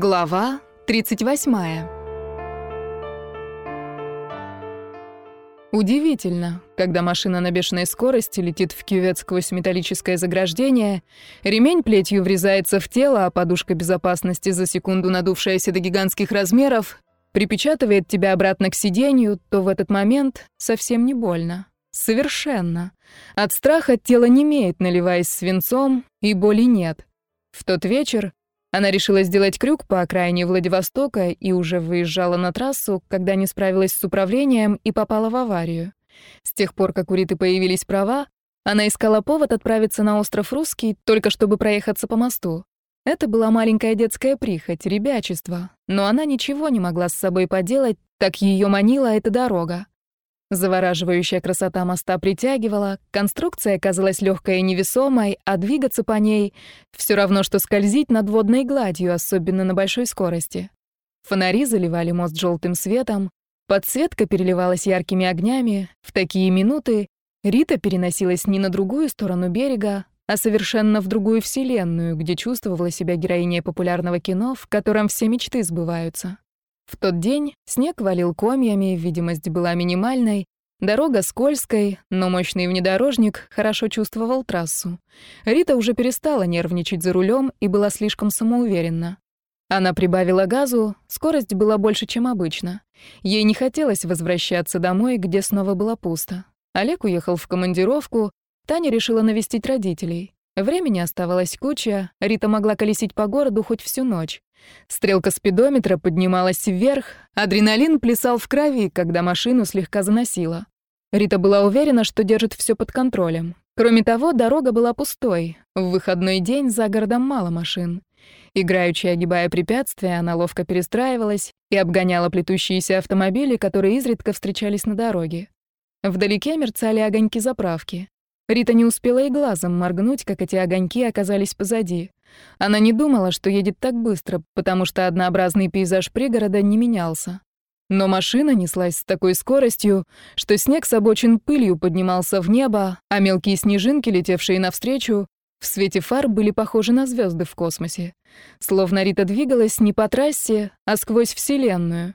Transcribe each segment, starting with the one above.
Глава 38. Удивительно, когда машина на бешеной скорости летит в кювет сквозь металлическое заграждение, ремень плетью врезается в тело, а подушка безопасности за секунду надувшаяся до гигантских размеров припечатывает тебя обратно к сиденью, то в этот момент совсем не больно. Совершенно. От страха тело немеет, наливаясь свинцом, и боли нет. В тот вечер она решила сделать крюк по окраине Владивостока и уже выезжала на трассу, когда не справилась с управлением и попала в аварию. С тех пор, как у Риты появились права, она искала повод отправиться на остров Русский, только чтобы проехаться по мосту. Это была маленькая детская прихоть, ребячество, но она ничего не могла с собой поделать, так ее манила эта дорога. Завораживающая красота моста притягивала, конструкция казалась легкой и невесомой, а двигаться по ней все равно, что скользить над водной гладью, особенно на большой скорости. Фонари заливали мост желтым светом, подсветка переливалась яркими огнями. В такие минуты Рита переносилась не на другую сторону берега, а совершенно в другую вселенную, где чувствовала себя героиней популярного кино, в котором все мечты сбываются. В тот день снег валил комьями, видимость была минимальной, дорога скользкой, но мощный внедорожник хорошо чувствовал трассу. Рита уже перестала нервничать за рулем и была слишком самоуверенна. Она прибавила газу, скорость была больше, чем обычно. Ей не хотелось возвращаться домой, где снова было пусто. Олег уехал в командировку, Таня решила навестить родителей. Времени оставалось куча, Рита могла колесить по городу хоть всю ночь. Стрелка спидометра поднималась вверх, адреналин плясал в крови, когда машину слегка заносило. Рита была уверена, что держит все под контролем. Кроме того, дорога была пустой. В выходной день за городом мало машин. Играючи огибая препятствия, она ловко перестраивалась и обгоняла плетущиеся автомобили, которые изредка встречались на дороге. Вдалеке мерцали огоньки заправки. Рита не успела и глазом моргнуть, как эти огоньки оказались позади. Она не думала, что едет так быстро, потому что однообразный пейзаж пригорода не менялся. Но машина неслась с такой скоростью, что снег с обочин пылью поднимался в небо, а мелкие снежинки, летевшие навстречу, в свете фар были похожи на звезды в космосе. Словно Рита двигалась не по трассе, а сквозь Вселенную.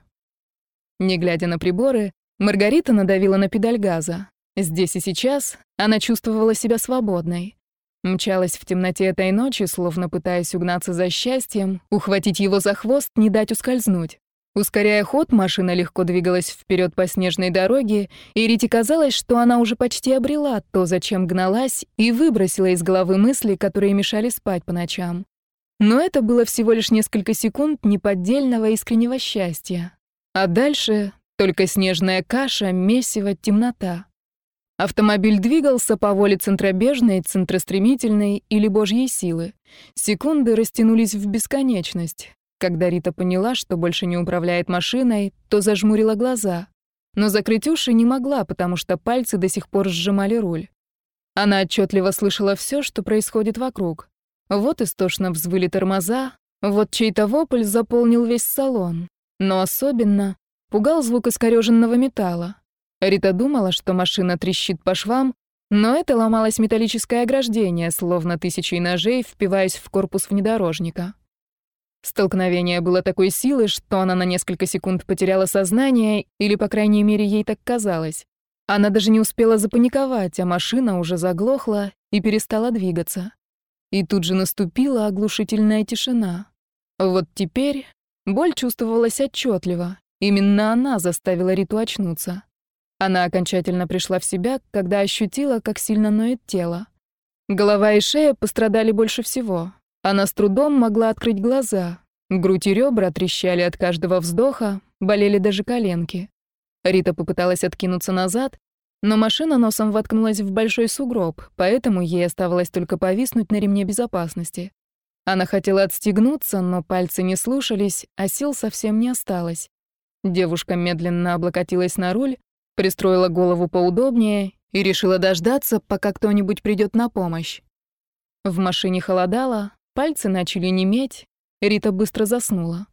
Не глядя на приборы, Маргарита надавила на педаль газа. Здесь и сейчас она чувствовала себя свободной. Мчалась в темноте этой ночи, словно пытаясь угнаться за счастьем, ухватить его за хвост, не дать ускользнуть. Ускоряя ход, машина легко двигалась вперед по снежной дороге, и Рите казалось, что она уже почти обрела то, зачем гналась, и выбросила из головы мысли, которые мешали спать по ночам. Но это было всего лишь несколько секунд неподдельного искреннего счастья. А дальше только снежная каша, месиво, темнота. Автомобиль двигался по воле центробежной, центростремительной или божьей силы. Секунды растянулись в бесконечность. Когда Рита поняла, что больше не управляет машиной, то зажмурила глаза. Но закрыть уши не могла, потому что пальцы до сих пор сжимали руль. Она отчетливо слышала все, что происходит вокруг. Вот истошно взвыли тормоза, вот чей-то вопль заполнил весь салон. Но особенно пугал звук искорёженного металла. Рита думала, что машина трещит по швам, но это ломалось металлическое ограждение, словно тысячей ножей, впиваясь в корпус внедорожника. Столкновение было такой силы, что она на несколько секунд потеряла сознание, или, по крайней мере, ей так казалось. Она даже не успела запаниковать, а машина уже заглохла и перестала двигаться. И тут же наступила оглушительная тишина. Вот теперь боль чувствовалась отчетливо. Именно она заставила Риту очнуться. Она окончательно пришла в себя, когда ощутила, как сильно ноет тело. Голова и шея пострадали больше всего. Она с трудом могла открыть глаза. Грудь и ребра трещали от каждого вздоха, болели даже коленки. Рита попыталась откинуться назад, но машина носом воткнулась в большой сугроб, поэтому ей оставалось только повиснуть на ремне безопасности. Она хотела отстегнуться, но пальцы не слушались, а сил совсем не осталось. Девушка медленно облокотилась на руль, пристроила голову поудобнее и решила дождаться, пока кто-нибудь придет на помощь. В машине холодало, пальцы начали неметь, Рита быстро заснула.